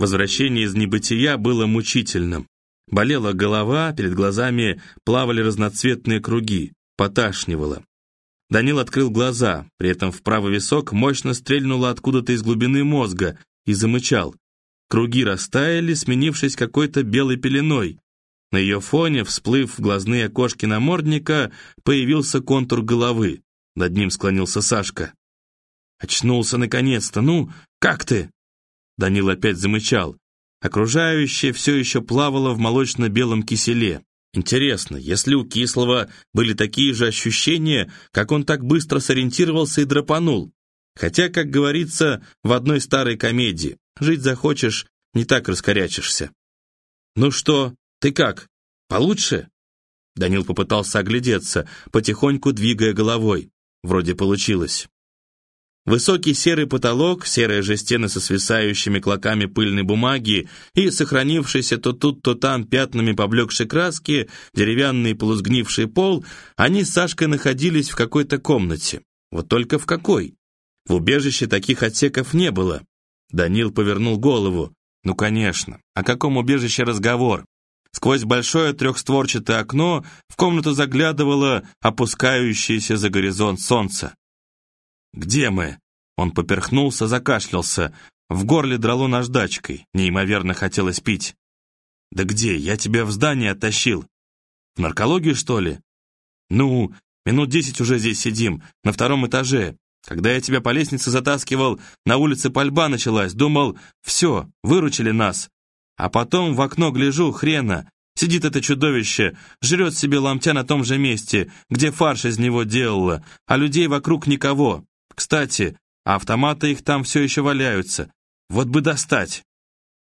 Возвращение из небытия было мучительным. Болела голова, перед глазами плавали разноцветные круги, поташнивало. Данил открыл глаза, при этом в правый висок мощно стрельнуло откуда-то из глубины мозга и замычал. Круги растаяли, сменившись какой-то белой пеленой. На ее фоне, всплыв в глазные окошки намордника, появился контур головы. Над ним склонился Сашка. «Очнулся наконец-то! Ну, как ты?» Данил опять замычал. Окружающее все еще плавало в молочно-белом киселе. Интересно, если у Кислого были такие же ощущения, как он так быстро сориентировался и драпанул? Хотя, как говорится в одной старой комедии, жить захочешь, не так раскорячишься. «Ну что, ты как? Получше?» Данил попытался оглядеться, потихоньку двигая головой. Вроде получилось. Высокий серый потолок, серые же стены со свисающими клоками пыльной бумаги и сохранившиеся то тут, то там пятнами поблекшей краски, деревянный полусгнивший пол, они с Сашкой находились в какой-то комнате. Вот только в какой? В убежище таких отсеков не было. Данил повернул голову. Ну, конечно, о каком убежище разговор? Сквозь большое трехстворчатое окно в комнату заглядывало опускающееся за горизонт солнце. «Где мы?» Он поперхнулся, закашлялся. В горле драло наждачкой, неимоверно хотелось пить. «Да где? Я тебя в здание оттащил. В наркологию, что ли?» «Ну, минут десять уже здесь сидим, на втором этаже. Когда я тебя по лестнице затаскивал, на улице пальба началась. Думал, все, выручили нас. А потом в окно гляжу, хрена. Сидит это чудовище, жрет себе ломтя на том же месте, где фарш из него делала, а людей вокруг никого. Кстати, автоматы их там все еще валяются. Вот бы достать.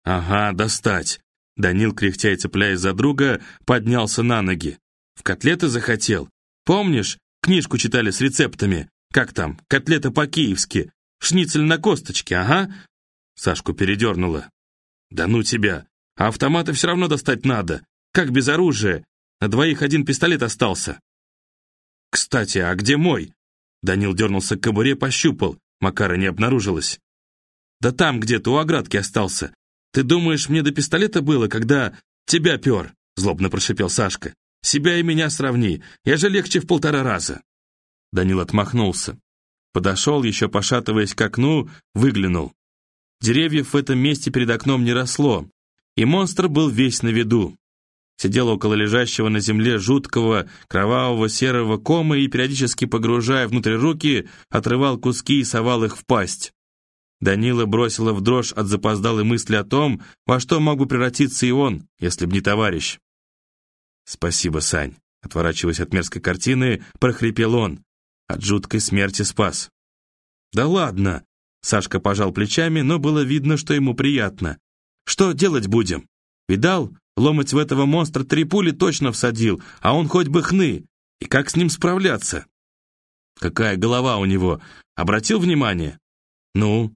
Ага, достать. Данил, кряхтя и цепляясь за друга, поднялся на ноги. В котлеты захотел. Помнишь, книжку читали с рецептами? Как там, котлета по-киевски? Шницель на косточке, ага? Сашку передернуло. Да ну тебя, автоматы все равно достать надо. Как без оружия? На двоих один пистолет остался. Кстати, а где мой? Данил дернулся к кобуре, пощупал. Макара не обнаружилось. «Да там где-то у оградки остался. Ты думаешь, мне до пистолета было, когда тебя пер?» Злобно прошипел Сашка. «Себя и меня сравни. Я же легче в полтора раза». Данил отмахнулся. Подошел, еще пошатываясь к окну, выглянул. Деревьев в этом месте перед окном не росло, и монстр был весь на виду сидел около лежащего на земле жуткого кровавого серого кома и, периодически погружая внутрь руки, отрывал куски и совал их в пасть. Данила бросила в дрожь от запоздалой мысли о том, во что мог бы превратиться и он, если б не товарищ. «Спасибо, Сань», — отворачиваясь от мерзкой картины, прохрипел он. От жуткой смерти спас. «Да ладно!» — Сашка пожал плечами, но было видно, что ему приятно. «Что делать будем? Видал, Ломать в этого монстра три пули точно всадил, а он хоть бы хны. И как с ним справляться? Какая голова у него? Обратил внимание? Ну?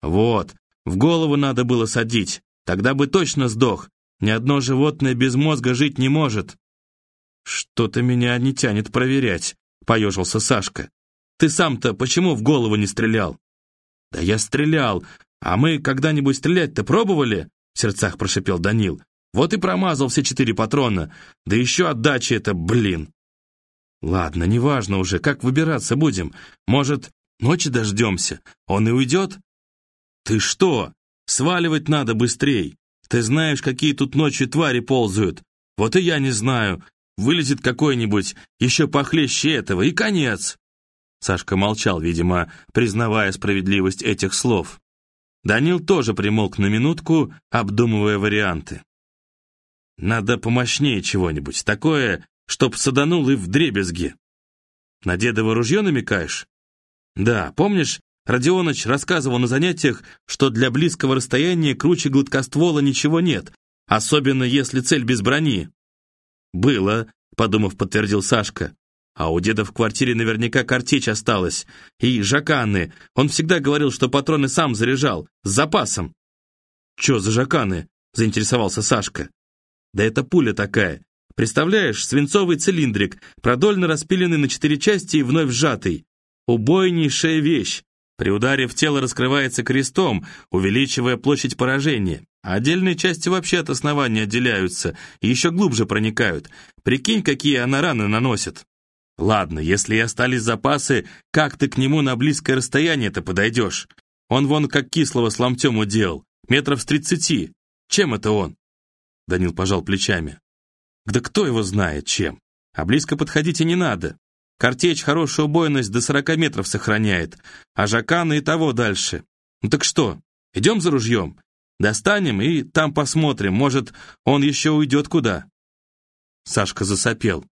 Вот, в голову надо было садить. Тогда бы точно сдох. Ни одно животное без мозга жить не может. Что-то меня не тянет проверять, поежился Сашка. Ты сам-то почему в голову не стрелял? Да я стрелял. А мы когда-нибудь стрелять-то пробовали? В сердцах прошипел Данил. Вот и промазал все четыре патрона. Да еще отдача это, блин. Ладно, неважно уже, как выбираться будем. Может, ночи дождемся? Он и уйдет? Ты что? Сваливать надо быстрей. Ты знаешь, какие тут ночью твари ползают. Вот и я не знаю. Вылезет какой-нибудь, еще похлеще этого, и конец. Сашка молчал, видимо, признавая справедливость этих слов. Данил тоже примолк на минутку, обдумывая варианты. Надо помощнее чего-нибудь, такое, чтоб саданул и в дребезги. На дедово ружье намекаешь? Да, помнишь, Родионыч рассказывал на занятиях, что для близкого расстояния круче гладкоствола ничего нет, особенно если цель без брони. Было, подумав, подтвердил Сашка. А у деда в квартире наверняка картечь осталась. И жаканы. Он всегда говорил, что патроны сам заряжал, с запасом. «Чё за жаканы?» – заинтересовался Сашка. Да это пуля такая. Представляешь, свинцовый цилиндрик, продольно распиленный на четыре части и вновь сжатый. Убойнейшая вещь. При ударе в тело раскрывается крестом, увеличивая площадь поражения. Отдельные части вообще от основания отделяются и еще глубже проникают. Прикинь, какие она раны наносит. Ладно, если и остались запасы, как ты к нему на близкое расстояние-то подойдешь? Он вон как кислого с ломтем удел, метров с тридцати. Чем это он? Данил пожал плечами. Да кто его знает, чем? А близко подходить и не надо. Картечь хорошую убойность до сорока метров сохраняет, а жаканы и того дальше. Ну так что, идем за ружьем? Достанем и там посмотрим, может, он еще уйдет куда. Сашка засопел.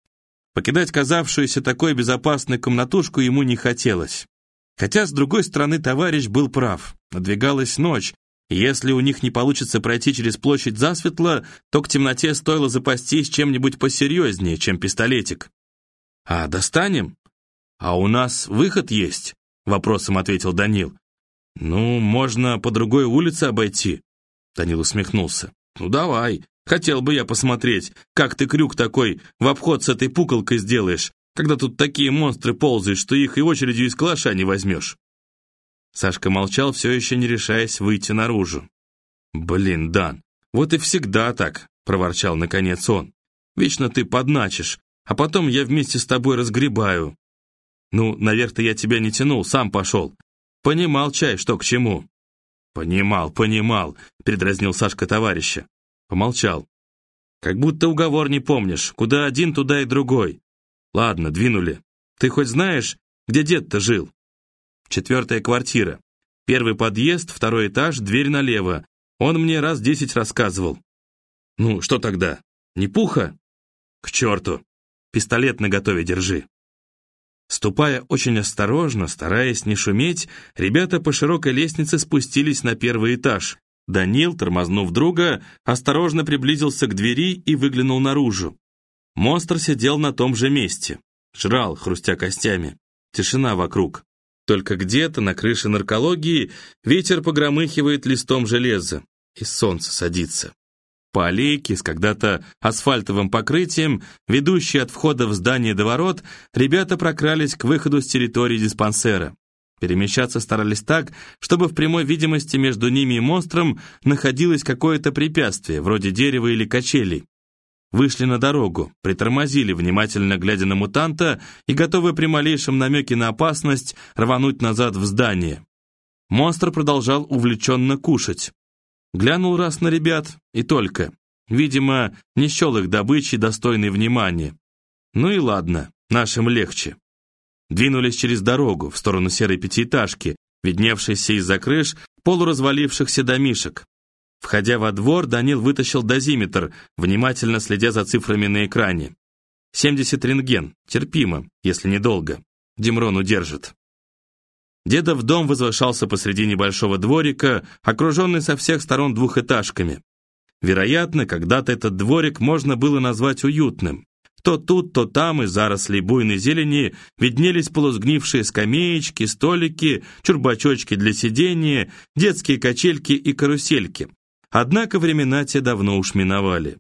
Покидать казавшуюся такой безопасной комнатушку ему не хотелось. Хотя, с другой стороны, товарищ был прав. Надвигалась ночь, если у них не получится пройти через площадь засветло, то к темноте стоило запастись чем-нибудь посерьезнее, чем пистолетик. «А достанем?» «А у нас выход есть?» — вопросом ответил Данил. «Ну, можно по другой улице обойти», — Данил усмехнулся. «Ну, давай, Хотел бы я посмотреть, как ты крюк такой в обход с этой пуколкой сделаешь, когда тут такие монстры ползают, что их и очередью из калаша не возьмешь». Сашка молчал, все еще не решаясь выйти наружу. «Блин, Дан, вот и всегда так», — проворчал наконец он. «Вечно ты подначишь, а потом я вместе с тобой разгребаю». «Ну, наверх-то я тебя не тянул, сам пошел. Понимал, чай, что к чему». «Понимал, понимал», — предразнил Сашка товарища. Помолчал. «Как будто уговор не помнишь. Куда один, туда и другой. Ладно, двинули. Ты хоть знаешь, где дед-то жил?» Четвертая квартира. Первый подъезд, второй этаж, дверь налево. Он мне раз десять рассказывал. «Ну, что тогда? Не пуха?» «К черту! Пистолет наготове держи!» Ступая очень осторожно, стараясь не шуметь, ребята по широкой лестнице спустились на первый этаж. Данил, тормознув друга, осторожно приблизился к двери и выглянул наружу. Монстр сидел на том же месте. Жрал, хрустя костями. Тишина вокруг. Только где-то на крыше наркологии ветер погромыхивает листом железа, и солнце садится. По аллейке с когда-то асфальтовым покрытием, ведущей от входа в здание до ворот, ребята прокрались к выходу с территории диспансера. Перемещаться старались так, чтобы в прямой видимости между ними и монстром находилось какое-то препятствие, вроде дерева или качелей. Вышли на дорогу, притормозили, внимательно глядя на мутанта и готовы при малейшем намеке на опасность рвануть назад в здание. Монстр продолжал увлеченно кушать. Глянул раз на ребят, и только. Видимо, не счел их добычей, достойной внимания. Ну и ладно, нашим легче двинулись через дорогу в сторону серой пятиэтажки, видневшейся из-за крыш полуразвалившихся домишек. Входя во двор, Данил вытащил дозиметр, внимательно следя за цифрами на экране. 70 рентген, терпимо, если недолго. Димрон удержит. Дедов дом возвышался посреди небольшого дворика, окруженный со всех сторон двухэтажками. Вероятно, когда-то этот дворик можно было назвать уютным. То тут, то там из зарослей буйной зелени виднелись полусгнившие скамеечки, столики, чурбачочки для сидения, детские качельки и карусельки. Однако времена те давно уж миновали.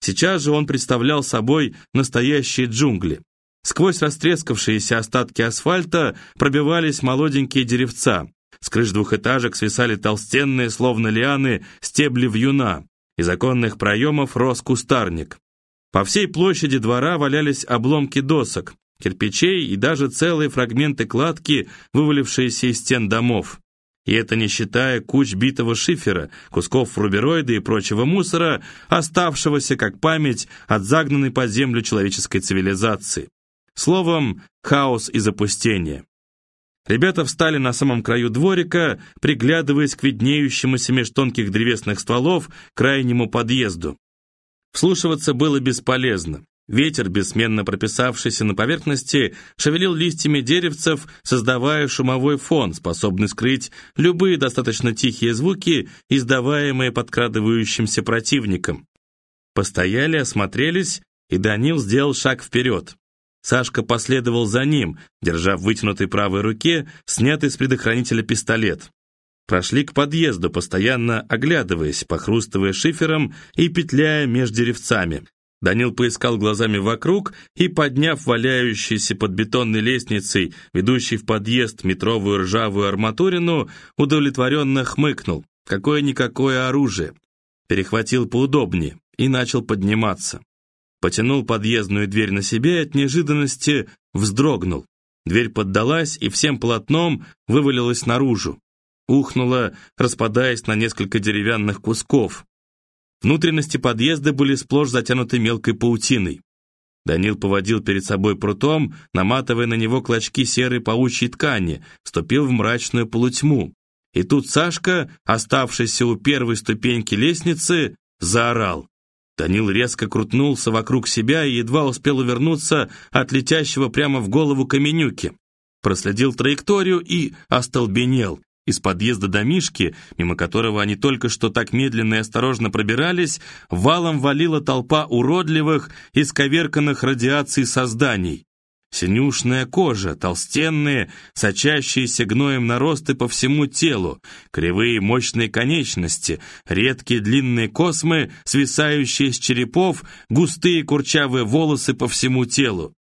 Сейчас же он представлял собой настоящие джунгли. Сквозь растрескавшиеся остатки асфальта пробивались молоденькие деревца. С крыш двухэтажек свисали толстенные, словно лианы, стебли вьюна. Из оконных проемов рос кустарник. По всей площади двора валялись обломки досок, кирпичей и даже целые фрагменты кладки, вывалившиеся из стен домов. И это не считая куч битого шифера, кусков рубероида и прочего мусора, оставшегося как память от загнанной под землю человеческой цивилизации. Словом, хаос и запустение. Ребята встали на самом краю дворика, приглядываясь к виднеющемуся меж тонких древесных стволов крайнему подъезду. Вслушиваться было бесполезно. Ветер, бессменно прописавшийся на поверхности, шевелил листьями деревцев, создавая шумовой фон, способный скрыть любые достаточно тихие звуки, издаваемые подкрадывающимся противником. Постояли, осмотрелись, и Данил сделал шаг вперед. Сашка последовал за ним, держа в вытянутой правой руке снятый с предохранителя пистолет. Прошли к подъезду, постоянно оглядываясь, похрустывая шифером и петляя между деревцами. Данил поискал глазами вокруг и, подняв валяющийся под бетонной лестницей, ведущий в подъезд метровую ржавую арматурину, удовлетворенно хмыкнул. Какое-никакое оружие. Перехватил поудобнее и начал подниматься. Потянул подъездную дверь на себя и от неожиданности вздрогнул. Дверь поддалась и всем полотном вывалилась наружу. Ухнула, распадаясь на несколько деревянных кусков. Внутренности подъезда были сплошь затянуты мелкой паутиной. Данил поводил перед собой прутом, наматывая на него клочки серой паучьей ткани, вступил в мрачную полутьму. И тут Сашка, оставшийся у первой ступеньки лестницы, заорал. Данил резко крутнулся вокруг себя и едва успел увернуться от летящего прямо в голову каменюки. Проследил траекторию и остолбенел. Из подъезда домишки, мимо которого они только что так медленно и осторожно пробирались, валом валила толпа уродливых, исковерканных радиацией созданий. Синюшная кожа, толстенные, сочащиеся гноем наросты по всему телу, кривые мощные конечности, редкие длинные космы, свисающие с черепов, густые курчавые волосы по всему телу.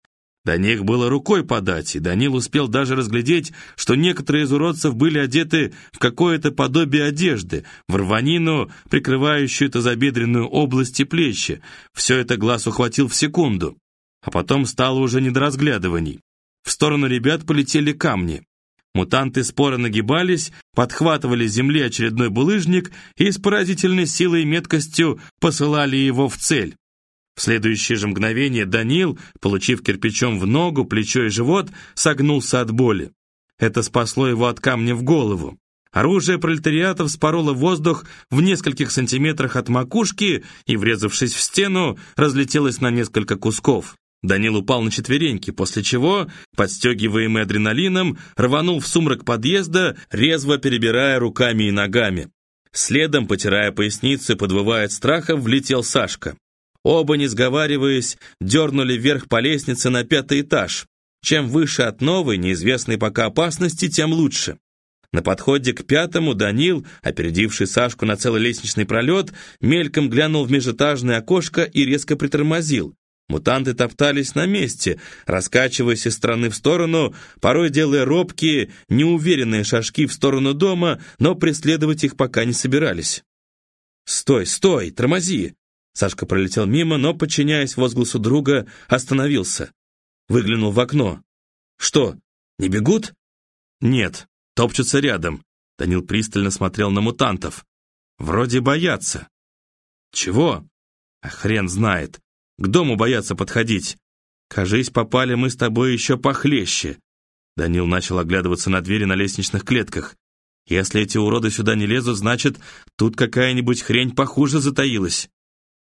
До них было рукой подать, и Данил успел даже разглядеть, что некоторые из уродцев были одеты в какое-то подобие одежды, в рванину, прикрывающую тазобедренную область и плечи. Все это глаз ухватил в секунду. А потом стало уже не до разглядываний. В сторону ребят полетели камни. Мутанты споро нагибались, подхватывали с земли очередной булыжник и с поразительной силой и меткостью посылали его в цель. В следующее же мгновение Данил, получив кирпичом в ногу, плечо и живот, согнулся от боли. Это спасло его от камня в голову. Оружие пролетариата вспороло воздух в нескольких сантиметрах от макушки и, врезавшись в стену, разлетелось на несколько кусков. Данил упал на четвереньки, после чего, подстегиваемый адреналином, рванул в сумрак подъезда, резво перебирая руками и ногами. Следом, потирая поясницу подвывая от страха, влетел Сашка. Оба, не сговариваясь, дернули вверх по лестнице на пятый этаж. Чем выше от новой, неизвестной пока опасности, тем лучше. На подходе к пятому Данил, опередивший Сашку на целый лестничный пролет, мельком глянул в межэтажное окошко и резко притормозил. Мутанты топтались на месте, раскачиваясь из стороны в сторону, порой делая робкие, неуверенные шажки в сторону дома, но преследовать их пока не собирались. «Стой, стой, тормози!» Сашка пролетел мимо, но, подчиняясь возгласу друга, остановился. Выглянул в окно. «Что, не бегут?» «Нет, топчутся рядом». Данил пристально смотрел на мутантов. «Вроде боятся». «Чего?» а «Хрен знает. К дому боятся подходить. Кажись, попали мы с тобой еще похлеще». Данил начал оглядываться на двери на лестничных клетках. «Если эти уроды сюда не лезут, значит, тут какая-нибудь хрень похуже затаилась».